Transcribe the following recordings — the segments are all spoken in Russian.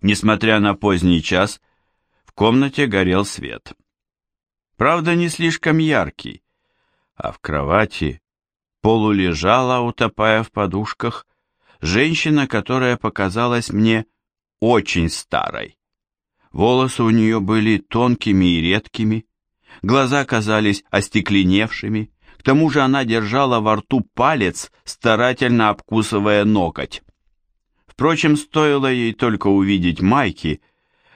Несмотря на поздний час, в комнате горел свет. Правда, не слишком яркий, а в кровати полулежала, утопая в подушках, женщина, которая показалась мне очень старой. Волосы у нее были тонкими и редкими, глаза казались остекленевшими, к тому же она держала во рту палец, старательно обкусывая ноготь. Впрочем, стоило ей только увидеть Майки,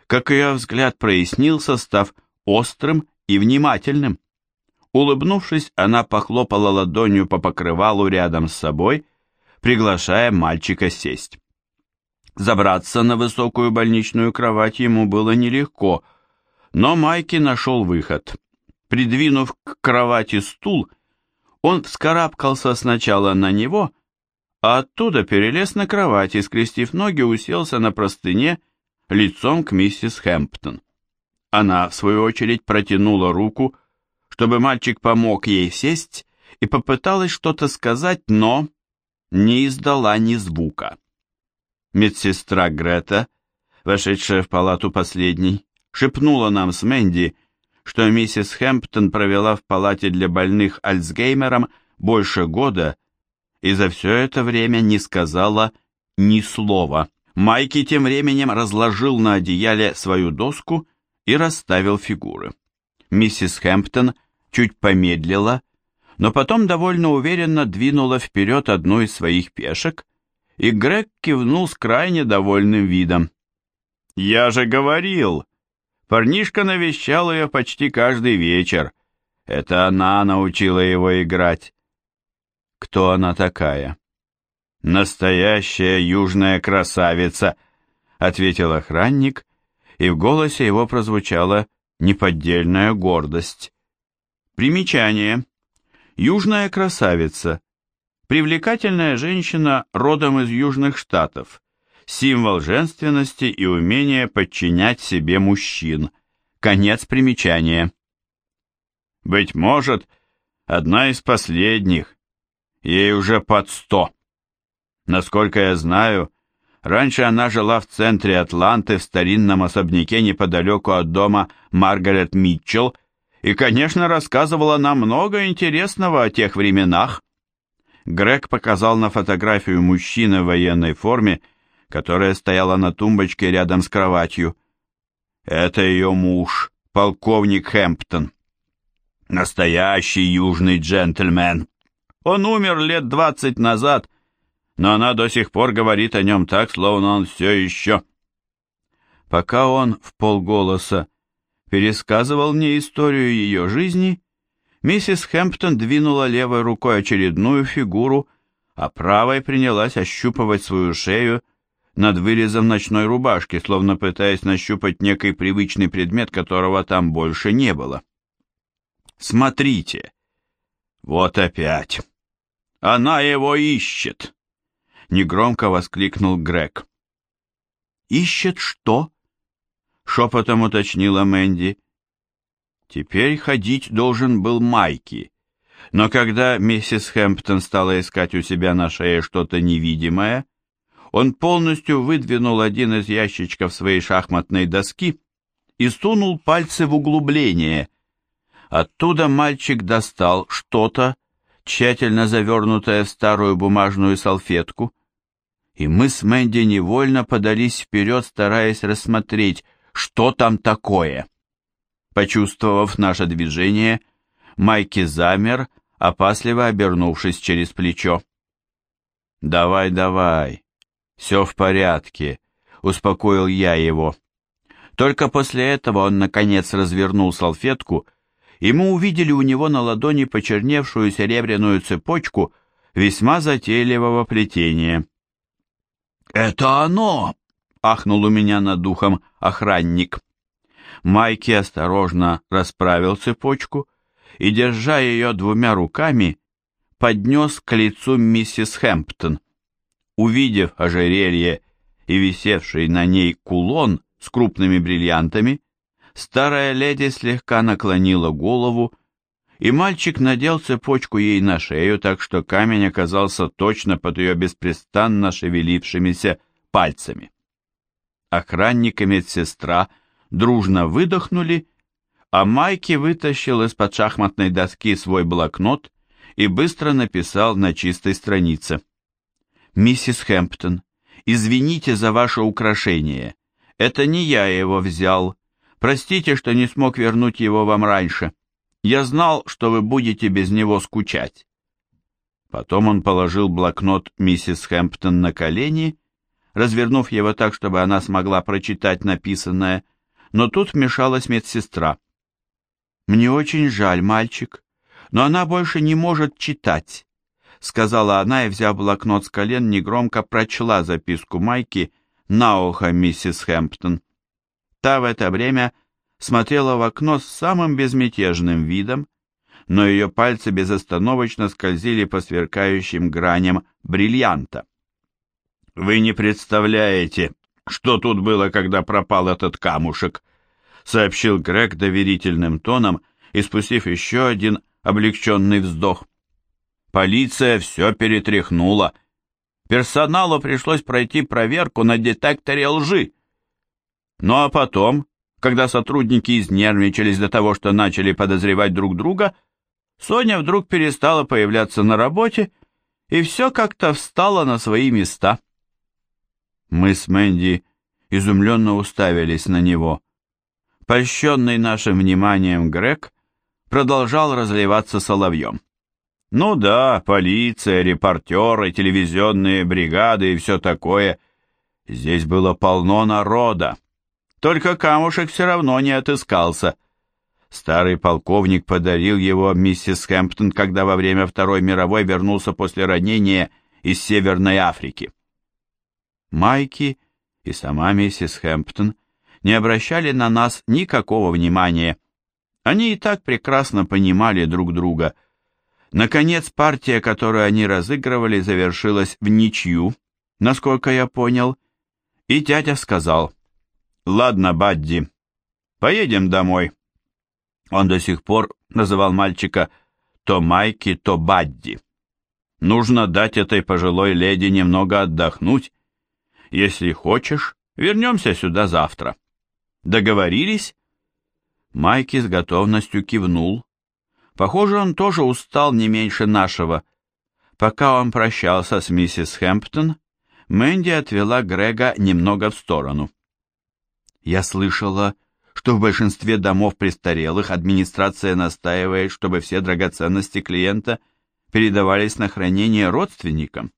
как ее взгляд прояснился, став острым и внимательным. Улыбнувшись, она похлопала ладонью по покрывалу рядом с собой, приглашая мальчика сесть. Забраться на высокую больничную кровать ему было нелегко, но Майки нашел выход. Придвинув к кровати стул, он вскарабкался сначала на него, а оттуда перелез на кровать и, скрестив ноги, уселся на простыне лицом к миссис Хэмптон. Она, в свою очередь, протянула руку, чтобы мальчик помог ей сесть, и попыталась что-то сказать, но не издала ни звука. Медсестра Грета, вошедшая в палату последней, шепнула нам с Мэнди, что миссис Хэмптон провела в палате для больных Альцгеймером больше года и за все это время не сказала ни слова. Майки тем временем разложил на одеяле свою доску и расставил фигуры. Миссис Хэмптон чуть помедлила, но потом довольно уверенно двинула вперед одну из своих пешек, и Грег кивнул с крайне довольным видом. «Я же говорил!» Парнишка навещал ее почти каждый вечер. Это она научила его играть. Кто она такая? Настоящая южная красавица, ответил охранник, и в голосе его прозвучала неподдельная гордость. Примечание. Южная красавица. Привлекательная женщина родом из Южных Штатов. Символ женственности и умения подчинять себе мужчин. Конец примечания. Быть может, одна из последних, Ей уже под сто. Насколько я знаю, раньше она жила в центре Атланты в старинном особняке неподалеку от дома Маргарет Митчелл и, конечно, рассказывала нам много интересного о тех временах. Грег показал на фотографию мужчины в военной форме, которая стояла на тумбочке рядом с кроватью. Это ее муж, полковник Хэмптон. Настоящий южный джентльмен. Он умер лет двадцать назад, но она до сих пор говорит о нем так, словно он все еще... Пока он в полголоса пересказывал мне историю ее жизни, миссис Хэмптон двинула левой рукой очередную фигуру, а правой принялась ощупывать свою шею над вырезом ночной рубашки, словно пытаясь нащупать некий привычный предмет, которого там больше не было. «Смотрите! Вот опять!» Она его ищет!» Негромко воскликнул Грег. «Ищет что?» Шепотом уточнила Мэнди. Теперь ходить должен был Майки. Но когда миссис Хэмптон стала искать у себя на шее что-то невидимое, он полностью выдвинул один из ящичков своей шахматной доски и сунул пальцы в углубление. Оттуда мальчик достал что-то, тщательно завернутая в старую бумажную салфетку, и мы с Мэнди невольно подались вперед, стараясь рассмотреть, что там такое. Почувствовав наше движение, Майки замер, опасливо обернувшись через плечо. «Давай, давай, все в порядке», — успокоил я его. Только после этого он, наконец, развернул салфетку и, увидели у него на ладони почерневшую серебряную цепочку весьма затейливого плетения. «Это оно!» — ахнул у меня над духом охранник. Майки осторожно расправил цепочку и, держа ее двумя руками, поднес к лицу миссис Хэмптон. Увидев ожерелье и висевший на ней кулон с крупными бриллиантами, Старая леди слегка наклонила голову, и мальчик надел цепочку ей на шею, так что камень оказался точно под ее беспрестанно шевелившимися пальцами. Охранник и медсестра дружно выдохнули, а Майки вытащил из-под шахматной доски свой блокнот и быстро написал на чистой странице. «Миссис Хэмптон, извините за ваше украшение. Это не я его взял. Простите, что не смог вернуть его вам раньше. Я знал, что вы будете без него скучать». Потом он положил блокнот миссис Хэмптон на колени развернув его так, чтобы она смогла прочитать написанное, но тут вмешалась медсестра. «Мне очень жаль, мальчик, но она больше не может читать», сказала она и, взяв блокнот с колен, негромко прочла записку Майки на ухо миссис Хэмптон. Та в это время смотрела в окно с самым безмятежным видом, но ее пальцы безостановочно скользили по сверкающим граням бриллианта. «Вы не представляете, что тут было, когда пропал этот камушек», сообщил Грег доверительным тоном, испустив еще один облегченный вздох. «Полиция все перетряхнула. Персоналу пришлось пройти проверку на детекторе лжи. Ну а потом, когда сотрудники изнервничались до того, что начали подозревать друг друга, Соня вдруг перестала появляться на работе, и все как-то встало на свои места». Мы с Мэнди изумленно уставились на него. Польщенный нашим вниманием Грег продолжал разливаться соловьем. Ну да, полиция, репортеры, телевизионные бригады и все такое. Здесь было полно народа. Только камушек все равно не отыскался. Старый полковник подарил его миссис Хэмптон, когда во время Второй мировой вернулся после ранения из Северной Африки. Майки и сама миссис Хэмптон не обращали на нас никакого внимания. Они и так прекрасно понимали друг друга. Наконец, партия, которую они разыгрывали, завершилась в ничью, насколько я понял, и дядя сказал, «Ладно, Бадди, поедем домой». Он до сих пор называл мальчика то Майки, то Бадди. Нужно дать этой пожилой леди немного отдохнуть, если хочешь, вернемся сюда завтра. Договорились?» Майки с готовностью кивнул. Похоже, он тоже устал не меньше нашего. Пока он прощался с миссис Хэмптон, Мэнди отвела Грега немного в сторону. «Я слышала, что в большинстве домов престарелых администрация настаивает, чтобы все драгоценности клиента передавались на хранение родственникам.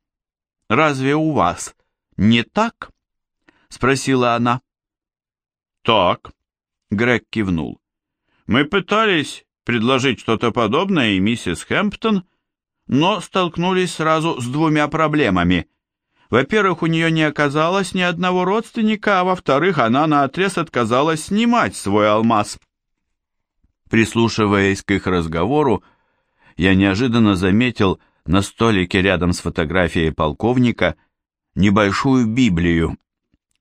Разве у вас не так?» — спросила она. «Так», — Грег кивнул. «Мы пытались предложить что-то подобное и миссис Хэмптон, но столкнулись сразу с двумя проблемами. Во-первых, у нее не оказалось ни одного родственника, а во-вторых, она наотрез отказалась снимать свой алмаз». Прислушиваясь к их разговору, я неожиданно заметил на столике рядом с фотографией полковника — небольшую Библию.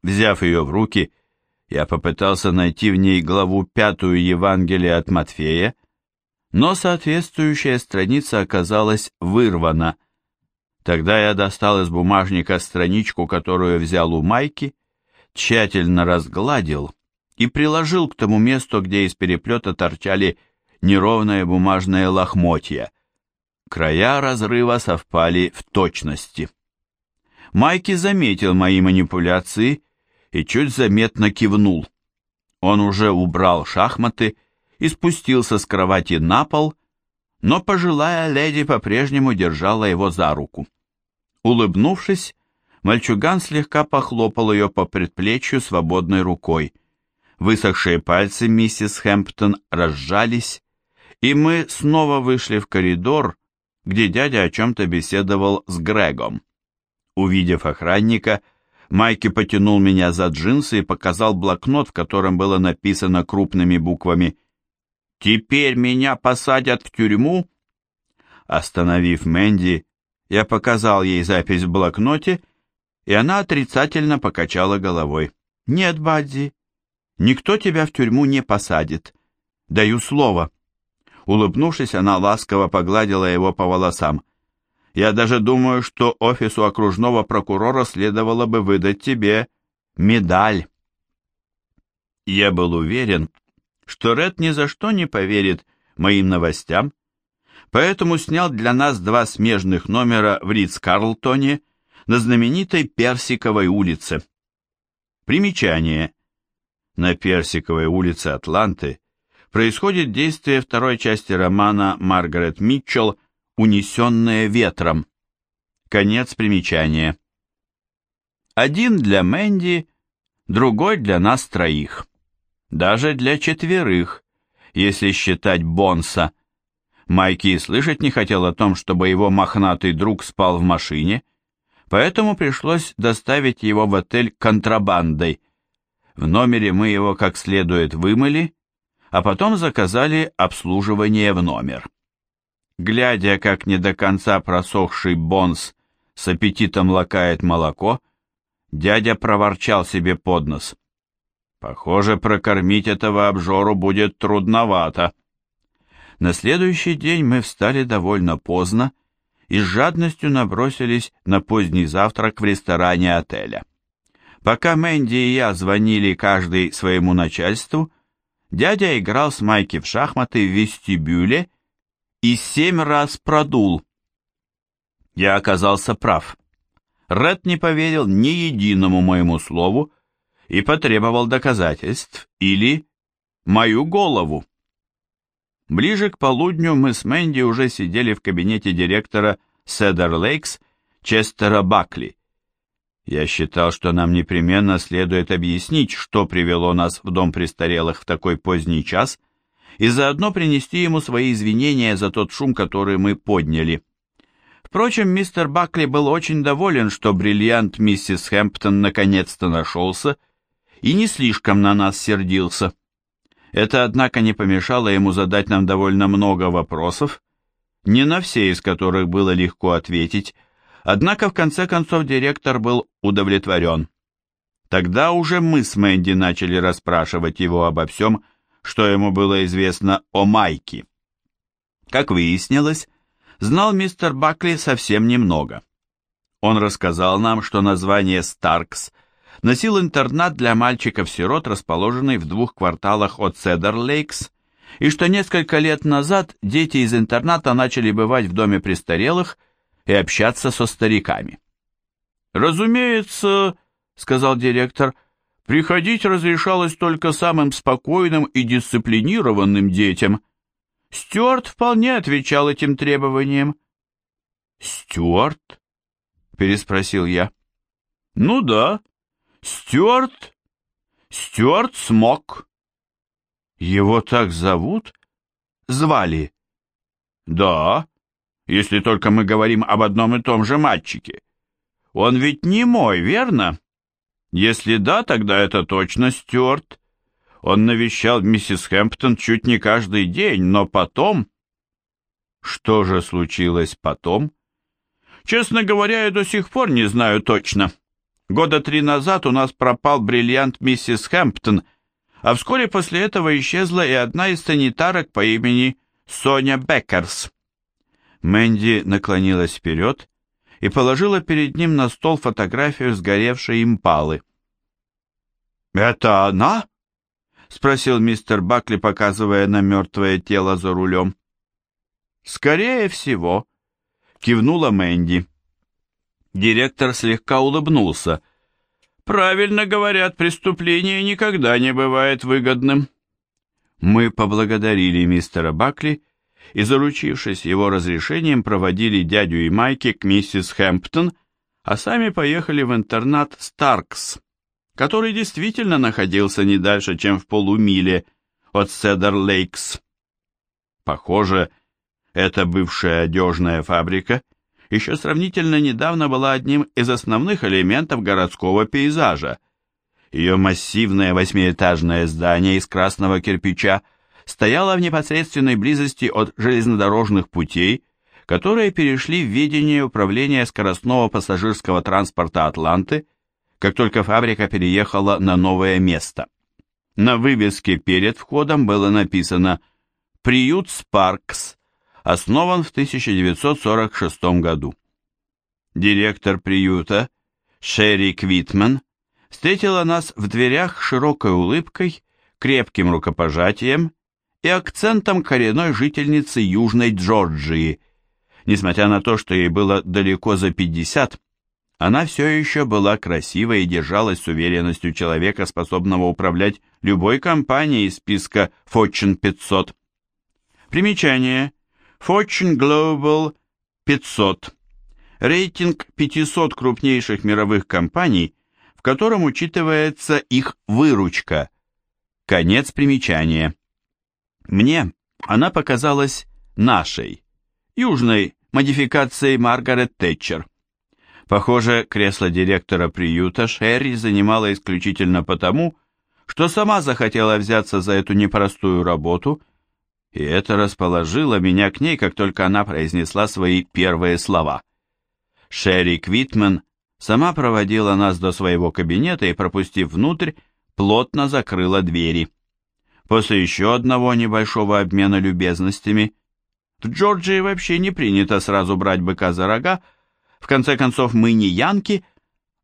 Взяв ее в руки, я попытался найти в ней главу пятую Евангелия от Матфея, но соответствующая страница оказалась вырвана. Тогда я достал из бумажника страничку, которую взял у Майки, тщательно разгладил и приложил к тому месту, где из переплета торчали неровные бумажные лохмотья. Края разрыва совпали в точности. Майки заметил мои манипуляции и чуть заметно кивнул. Он уже убрал шахматы и спустился с кровати на пол, но пожилая леди по-прежнему держала его за руку. Улыбнувшись, мальчуган слегка похлопал ее по предплечью свободной рукой. Высохшие пальцы миссис Хэмптон разжались, и мы снова вышли в коридор, где дядя о чем-то беседовал с Грегом. Увидев охранника, Майки потянул меня за джинсы и показал блокнот, в котором было написано крупными буквами «Теперь меня посадят в тюрьму?» Остановив Мэнди, я показал ей запись в блокноте, и она отрицательно покачала головой. «Нет, Бадди, никто тебя в тюрьму не посадит. Даю слово». Улыбнувшись, она ласково погладила его по волосам. Я даже думаю, что офису окружного прокурора следовало бы выдать тебе медаль. Я был уверен, что Ред ни за что не поверит моим новостям, поэтому снял для нас два смежных номера в Ридс-Карлтоне на знаменитой Персиковой улице. Примечание. На Персиковой улице Атланты происходит действие второй части романа Маргарет Митчелл «Унесенные ветром». Конец примечания. Один для Мэнди, другой для нас троих. Даже для четверых, если считать Бонса. Майки слышать не хотел о том, чтобы его мохнатый друг спал в машине, поэтому пришлось доставить его в отель контрабандой. В номере мы его как следует вымыли, а потом заказали обслуживание в номер. Глядя, как не до конца просохший бонс с аппетитом лакает молоко, дядя проворчал себе под нос. Похоже, прокормить этого обжору будет трудновато. На следующий день мы встали довольно поздно и с жадностью набросились на поздний завтрак в ресторане отеля. Пока Мэнди и я звонили каждый своему начальству, дядя играл с Майки в шахматы в вестибюле и семь раз продул. Я оказался прав. Ред не поверил ни единому моему слову и потребовал доказательств или мою голову. Ближе к полудню мы с Мэнди уже сидели в кабинете директора Седер Лейкс Честера Бакли. Я считал, что нам непременно следует объяснить, что привело нас в дом престарелых в такой поздний час, и заодно принести ему свои извинения за тот шум, который мы подняли. Впрочем, мистер Бакли был очень доволен, что бриллиант миссис Хэмптон наконец-то нашелся, и не слишком на нас сердился. Это, однако, не помешало ему задать нам довольно много вопросов, не на все из которых было легко ответить, однако в конце концов директор был удовлетворен. Тогда уже мы с Мэнди начали расспрашивать его обо всем, что ему было известно о Майке. Как выяснилось, знал мистер Бакли совсем немного. Он рассказал нам, что название «Старкс» носил интернат для мальчиков-сирот, расположенный в двух кварталах от Седер-Лейкс, и что несколько лет назад дети из интерната начали бывать в доме престарелых и общаться со стариками. «Разумеется», — сказал директор, — «приходить разрешалось только самым спокойным и дисциплинированным детям. Стюарт вполне отвечал этим требованиям». «Стюарт?» — переспросил я. «Ну да, Стюарт? Стюарт Смок. Его так зовут? Звали? Да, если только мы говорим об одном и том же мальчике. Он ведь не мой, верно? Если да, тогда это точно Стюарт. Он навещал миссис Хэмптон чуть не каждый день, но потом... Что же случилось потом? Честно говоря, я до сих пор не знаю точно. Года три назад у нас пропал бриллиант миссис Хэмптон, а вскоре после этого исчезла и одна из санитарок по имени Соня Беккерс. Мэнди наклонилась вперед и положила перед ним на стол фотографию сгоревшей импалы. «Это она?» — спросил мистер Бакли, показывая на мертвое тело за рулем. «Скорее всего», — кивнула Мэнди. Директор слегка улыбнулся. «Правильно говорят, преступление никогда не бывает выгодным». Мы поблагодарили мистера Бакли и, заручившись его разрешением, проводили дядю и Майки к миссис Хэмптон, а сами поехали в интернат Старкс, который действительно находился не дальше, чем в полумиле от Седер-Лейкс. Похоже, эта бывшая одежная фабрика еще сравнительно недавно была одним из основных элементов городского пейзажа. Ее массивное восьмиэтажное здание из красного кирпича стояло в непосредственной близости от железнодорожных путей, которые перешли в ведение управления скоростного пассажирского транспорта Атланты, как только фабрика переехала на новое место. На вывеске перед входом было написано «Приют Спаркс», основан в 1946 году. Директор приюта Шерри Квитман встретила нас в дверях широкой улыбкой крепким рукопожатием и акцентом коренной жительницы Южной Джорджии. Несмотря на то, что ей было далеко за 50, она все еще была красива и держалась с уверенностью человека, способного управлять любой компанией из списка Fortune 500. Примечание. Fortune Global 500. Рейтинг 500 крупнейших мировых компаний, в котором учитывается их выручка. Конец примечания. Мне она показалась нашей, южной модификацией Маргарет Тэтчер. Похоже, кресло директора приюта Шерри занимала исключительно потому, что сама захотела взяться за эту непростую работу, и это расположило меня к ней, как только она произнесла свои первые слова. Шерри Квитман сама проводила нас до своего кабинета и, пропустив внутрь, плотно закрыла двери. После еще одного небольшого обмена любезностями, в Джорджии вообще не принято сразу брать быка за рога, в конце концов, мы не янки.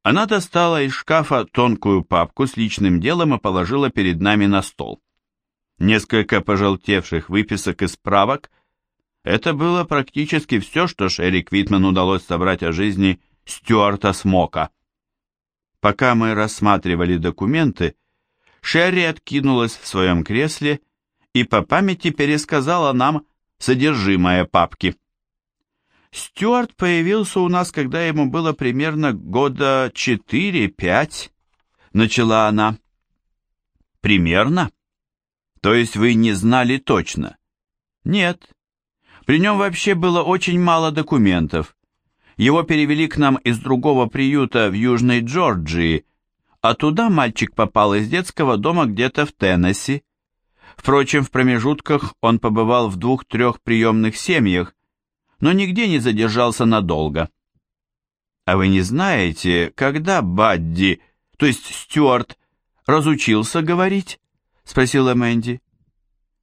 Она достала из шкафа тонкую папку с личным делом и положила перед нами на стол. Несколько пожелтевших выписок и справок. Это было практически все, что Шерри Квитман удалось собрать о жизни Стюарта Смока. Пока мы рассматривали документы, Шерри откинулась в своем кресле и по памяти пересказала нам содержимое папки. Стюарт появился у нас, когда ему было примерно года четыре-пять, начала она. Примерно? То есть вы не знали точно? Нет. При нем вообще было очень мало документов. Его перевели к нам из другого приюта в Южной Джорджии, а туда мальчик попал из детского дома где-то в Теннесси. Впрочем, в промежутках он побывал в двух-трех приемных семьях, но нигде не задержался надолго. А вы не знаете, когда Бадди, то есть Стюарт, разучился говорить? Спросила Мэнди.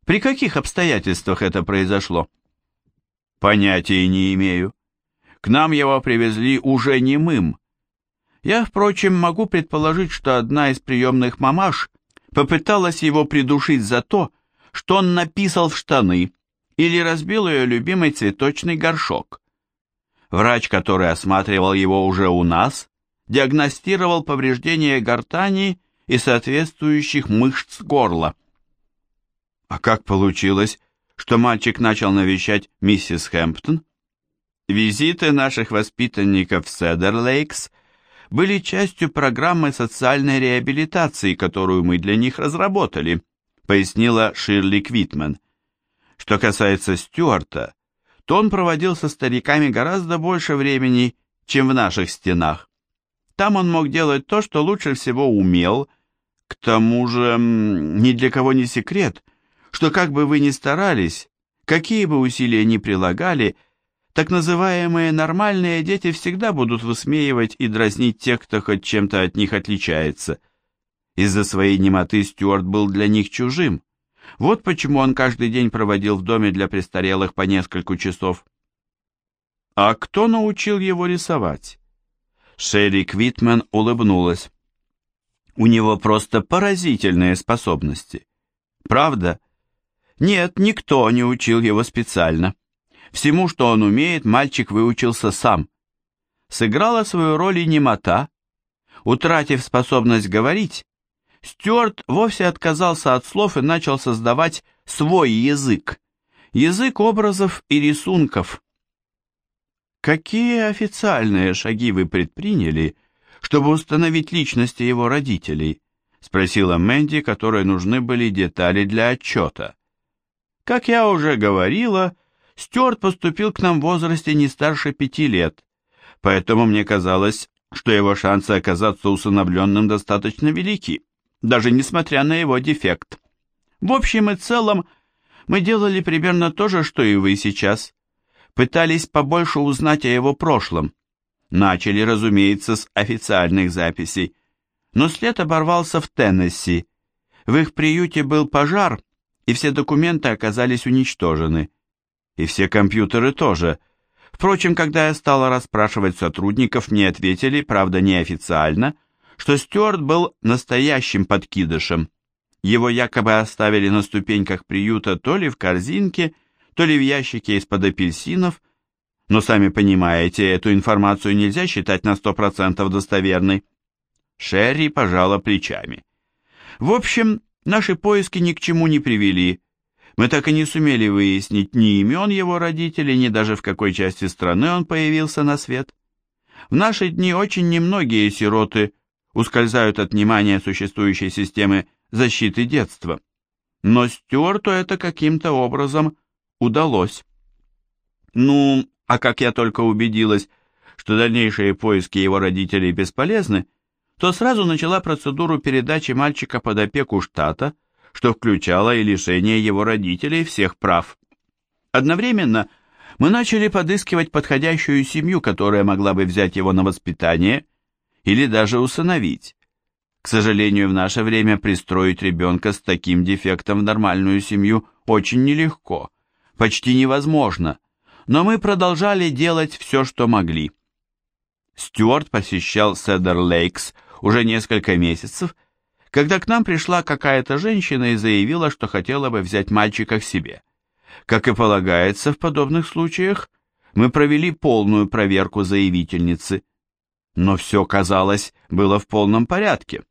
При каких обстоятельствах это произошло? Понятия не имею. К нам его привезли уже немым. Я, впрочем, могу предположить, что одна из приемных мамаш попыталась его придушить за то, что он написал в штаны, или разбил ее любимый цветочный горшок. Врач, который осматривал его уже у нас, диагностировал повреждение гортани и соответствующих мышц горла. А как получилось, что мальчик начал навещать миссис Хэмптон? Визиты наших воспитанников в Седерлейкс были частью программы социальной реабилитации, которую мы для них разработали, пояснила Ширли Квитман. Что касается Стюарта, то он проводил со стариками гораздо больше времени, чем в наших стенах. Там он мог делать то, что лучше всего умел. К тому же, ни для кого не секрет, что как бы вы ни старались, какие бы усилия ни прилагали, так называемые нормальные дети всегда будут высмеивать и дразнить тех, кто хоть чем-то от них отличается. Из-за своей немоты Стюарт был для них чужим. Вот почему он каждый день проводил в доме для престарелых по несколько часов. А кто научил его рисовать? Шерри Квитман улыбнулась. У него просто поразительные способности. Правда? Нет, никто не учил его специально. Всему, что он умеет, мальчик выучился сам. Сыграла свою роль и немота. Утратив способность говорить, Стюарт вовсе отказался от слов и начал создавать свой язык, язык образов и рисунков. Какие официальные шаги вы предприняли, чтобы установить личности его родителей? спросила Мэнди, которой нужны были детали для отчета. Как я уже говорила, Стюарт поступил к нам в возрасте не старше пяти лет, поэтому мне казалось, что его шансы оказаться усыновленным достаточно велики даже несмотря на его дефект. В общем и целом, мы делали примерно то же, что и вы сейчас. Пытались побольше узнать о его прошлом. Начали, разумеется, с официальных записей. Но след оборвался в Теннесси. В их приюте был пожар, и все документы оказались уничтожены. И все компьютеры тоже. Впрочем, когда я стала расспрашивать сотрудников, мне ответили, правда неофициально, что Стюарт был настоящим подкидышем. Его якобы оставили на ступеньках приюта то ли в корзинке, то ли в ящике из-под апельсинов, но сами понимаете, эту информацию нельзя считать на сто процентов достоверной. Шерри пожала плечами. В общем, наши поиски ни к чему не привели. Мы так и не сумели выяснить ни имен его родителей, ни даже в какой части страны он появился на свет. В наши дни очень немногие сироты ускользают от внимания существующей системы защиты детства. Но Стюарту это каким-то образом удалось. Ну, а как я только убедилась, что дальнейшие поиски его родителей бесполезны, то сразу начала процедуру передачи мальчика под опеку штата, что включало и лишение его родителей всех прав. Одновременно мы начали подыскивать подходящую семью, которая могла бы взять его на воспитание или даже усыновить. К сожалению, в наше время пристроить ребенка с таким дефектом в нормальную семью очень нелегко, почти невозможно, но мы продолжали делать все, что могли. Стюарт посещал Седер Лейкс уже несколько месяцев, когда к нам пришла какая-то женщина и заявила, что хотела бы взять мальчика к себе. Как и полагается в подобных случаях, мы провели полную проверку заявительницы. Но все, казалось, было в полном порядке.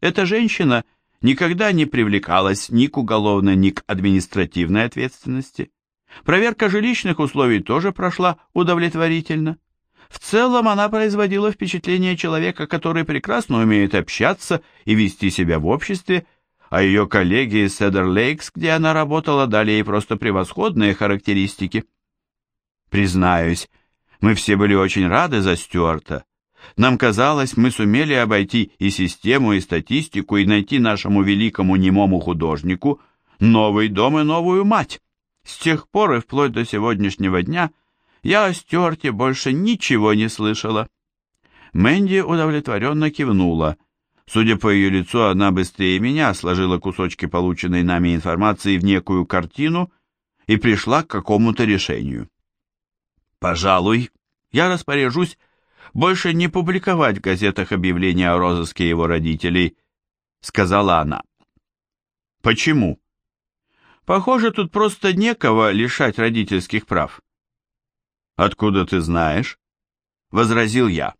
Эта женщина никогда не привлекалась ни к уголовной, ни к административной ответственности. Проверка жилищных условий тоже прошла удовлетворительно. В целом она производила впечатление человека, который прекрасно умеет общаться и вести себя в обществе, а ее коллеги из Седер Лейкс, где она работала, дали ей просто превосходные характеристики. Признаюсь, мы все были очень рады за Стюарта. Нам казалось, мы сумели обойти и систему, и статистику, и найти нашему великому немому художнику новый дом и новую мать. С тех пор и вплоть до сегодняшнего дня – я о Стюарте больше ничего не слышала. Мэнди удовлетворенно кивнула. Судя по ее лицу, она быстрее меня сложила кусочки полученной нами информации в некую картину и пришла к какому-то решению. «Пожалуй, я распоряжусь больше не публиковать в газетах объявления о розыске его родителей», — сказала она. «Почему?» «Похоже, тут просто некого лишать родительских прав. «Откуда ты знаешь?» — возразил я.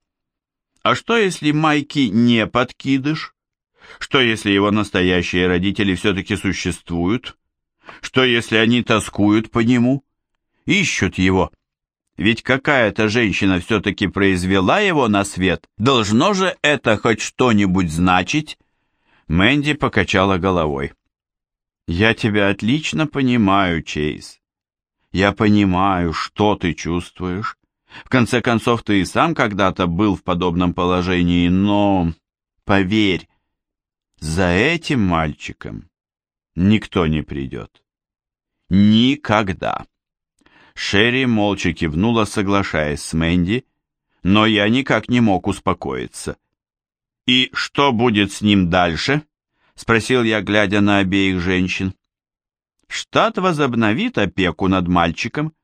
«А что, если Майки не подкидыш? Что, если его настоящие родители все-таки существуют? Что, если они тоскуют по нему? Ищут его? Ведь какая-то женщина все-таки произвела его на свет. Должно же это хоть что-нибудь значить?» Мэнди покачала головой. «Я тебя отлично понимаю, Чейз. Я понимаю, что ты чувствуешь. В конце концов, ты и сам когда-то был в подобном положении, но, поверь, за этим мальчиком никто не придет. Никогда. Шерри молча кивнула, соглашаясь с Мэнди, но я никак не мог успокоиться. «И что будет с ним дальше?» — спросил я, глядя на обеих женщин штат возобновит опеку над мальчиком,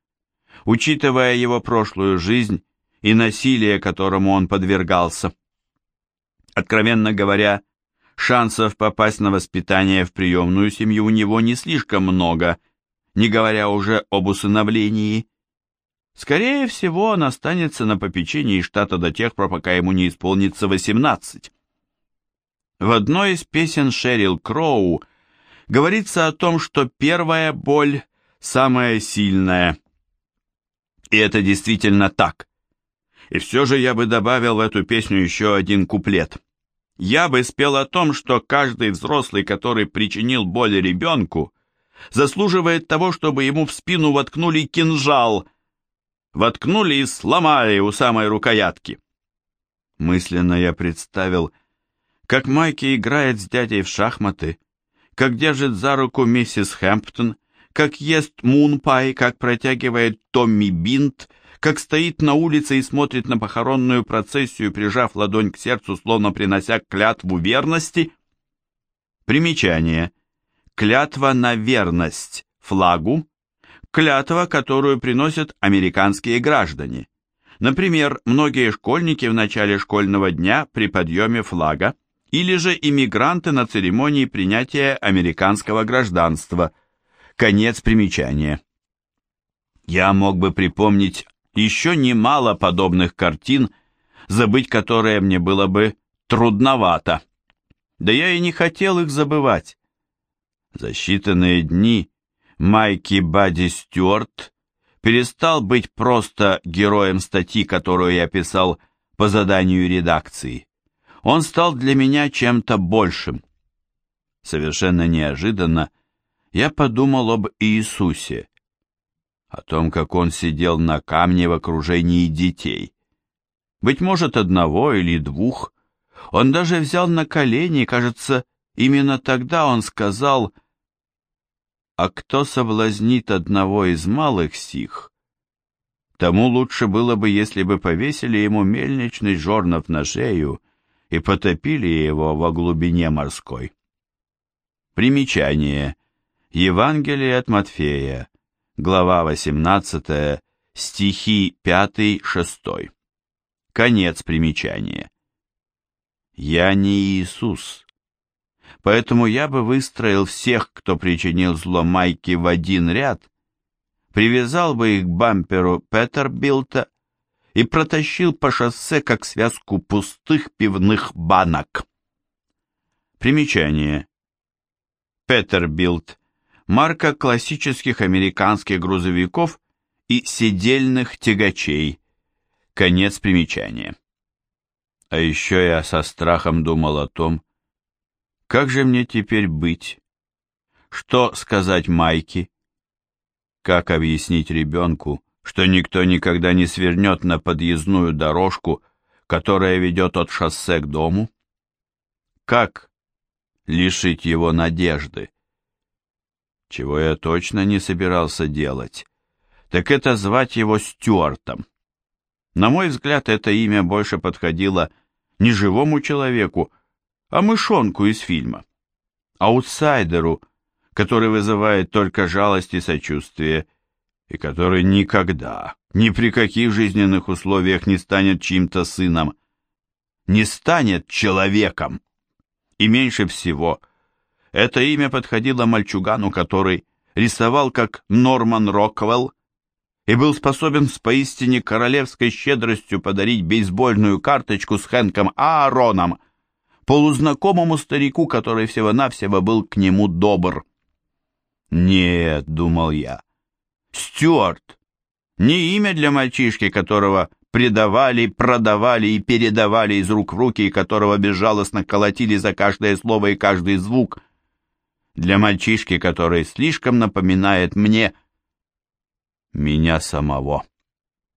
учитывая его прошлую жизнь и насилие, которому он подвергался. Откровенно говоря, шансов попасть на воспитание в приемную семью у него не слишком много, не говоря уже об усыновлении. Скорее всего, он останется на попечении штата до тех пор, пока ему не исполнится 18. В одной из песен Шерил Кроу говорится о том, что первая боль самая сильная. И это действительно так. И все же я бы добавил в эту песню еще один куплет. Я бы спел о том, что каждый взрослый, который причинил боль ребенку, заслуживает того, чтобы ему в спину воткнули кинжал. Воткнули и сломали у самой рукоятки. Мысленно я представил, как Майки играет с дядей в шахматы, как держит за руку миссис Хэмптон, как ест мунпай, как протягивает Томми бинт, как стоит на улице и смотрит на похоронную процессию, прижав ладонь к сердцу, словно принося клятву верности. Примечание. Клятва на верность флагу, клятва, которую приносят американские граждане. Например, многие школьники в начале школьного дня при подъеме флага или же иммигранты на церемонии принятия американского гражданства. Конец примечания. Я мог бы припомнить еще немало подобных картин, забыть которые мне было бы трудновато. Да я и не хотел их забывать. За считанные дни Майки Бадди Стюарт перестал быть просто героем статьи, которую я писал по заданию редакции. Он стал для меня чем-то большим. Совершенно неожиданно я подумал об Иисусе, о том, как он сидел на камне в окружении детей. Быть может, одного или двух. Он даже взял на колени, кажется, именно тогда он сказал «А кто соблазнит одного из малых сих?» Тому лучше было бы, если бы повесили ему мельничный жорнов на шею и потопили его во глубине морской. Примечание. Евангелие от Матфея, глава 18, стихи 5-6. Конец примечания. Я не Иисус, поэтому я бы выстроил всех, кто причинил зло Майке в один ряд, привязал бы их к бамперу Петербилта и протащил по шоссе как связку пустых пивных банок. Примечание. Петербилт марка классических американских грузовиков и седельных тягачей. Конец примечания. А еще я со страхом думал о том, как же мне теперь быть? Что сказать Майке? Как объяснить ребенку, что никто никогда не свернет на подъездную дорожку, которая ведет от шоссе к дому? Как лишить его надежды? Чего я точно не собирался делать, так это звать его Стюартом. На мой взгляд, это имя больше подходило не живому человеку, а мышонку из фильма. Аутсайдеру, который вызывает только жалость и сочувствие, и который никогда, ни при каких жизненных условиях не станет чьим-то сыном, не станет человеком. И меньше всего это имя подходило мальчугану, который рисовал как Норман Роквелл и был способен с поистине королевской щедростью подарить бейсбольную карточку с Хэнком Аароном, полузнакомому старику, который всего-навсего был к нему добр. «Нет», — думал я, — «Стюарт, не имя для мальчишки, которого предавали, продавали и передавали из рук в руки, и которого безжалостно колотили за каждое слово и каждый звук, для мальчишки, который слишком напоминает мне меня самого.